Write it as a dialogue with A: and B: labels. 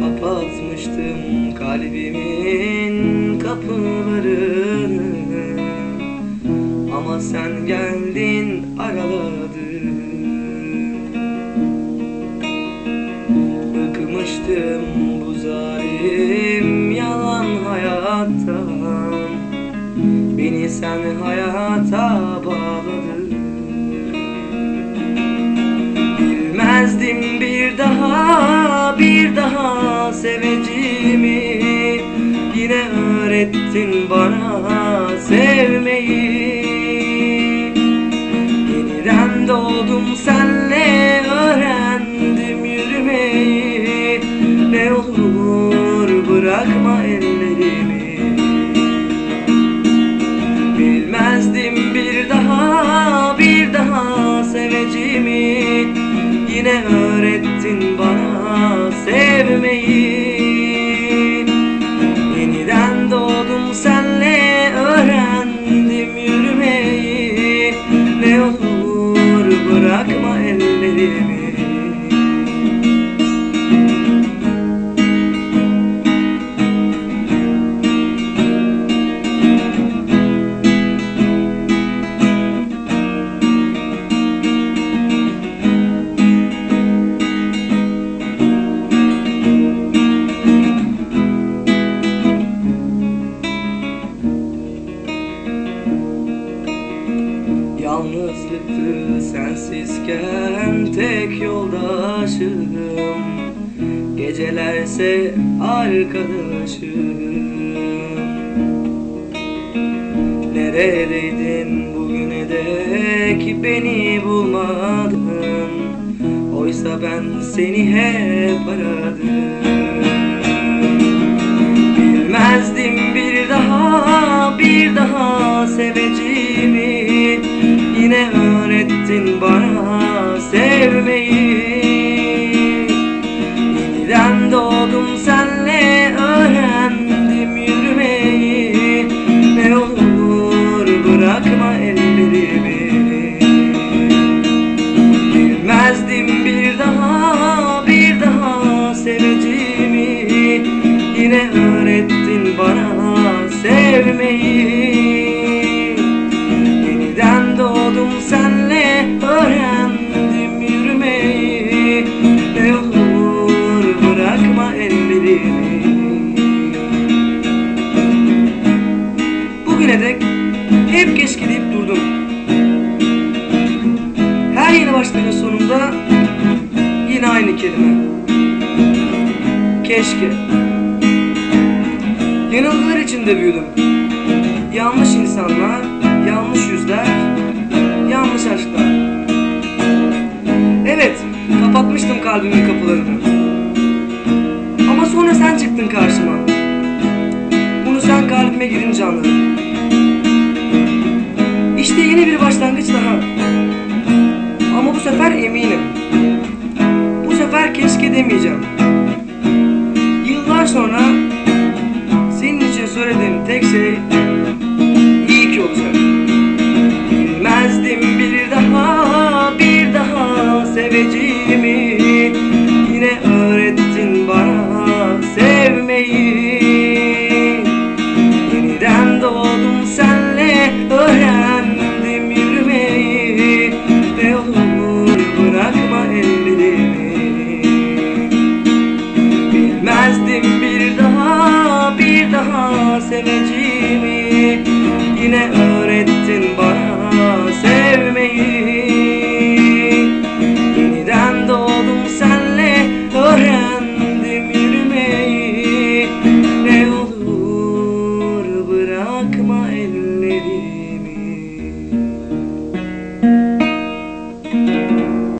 A: Kapatmıştım kalbimin kapılarını Ama sen geldin araladın Bıkmıştım bu zalim yalan hayattan. Beni sen hayata bağladın öğrettin bana sevmeyi. Yeniden doğdum senle öğrendim yürümeyi Ne olur bırakma ellerimi. Bilmezdim bir daha bir daha seveceğimi. Yine öğrettin bana Yalnızlıktı sensizken tek yoldaşım. Gecelerse arkadaşım. Neredeydin bugüne dek beni bulmadın? Oysa ben seni hep aradım. Bilmezdim Yine öğrettin bana sevmeyi Yeniden doğdum senle öğrendim yürümeyi Ne olur bırakma ellerimi Bugüne dek hep keşke deyip durdum her yeni başlığın sonunda yine aynı kelime. Keşke. Yanılgılar içinde büyüdüm. Yanlış insanlar, yanlış yüzler, yanlış aşklar. Evet, kapatmıştım kalbimin kapılarını. Ama sonra sen çıktın karşıma. Bunu sen kalbime girince anladım. İşte yeni bir başlangıç daha. Ama bu sefer eminim. Bu sefer keşke demeyeceğim. Yıllar sonra şey iyi ki olacak. Bilmezdim bir daha bir daha seveceğimi. Yine öğrettin bana sevmeyi. Yeniden doğdum senle öğrendim yürümeyi. Ne olur bırakma ellerimi. Bilmezdim bir seveceğimi Yine bana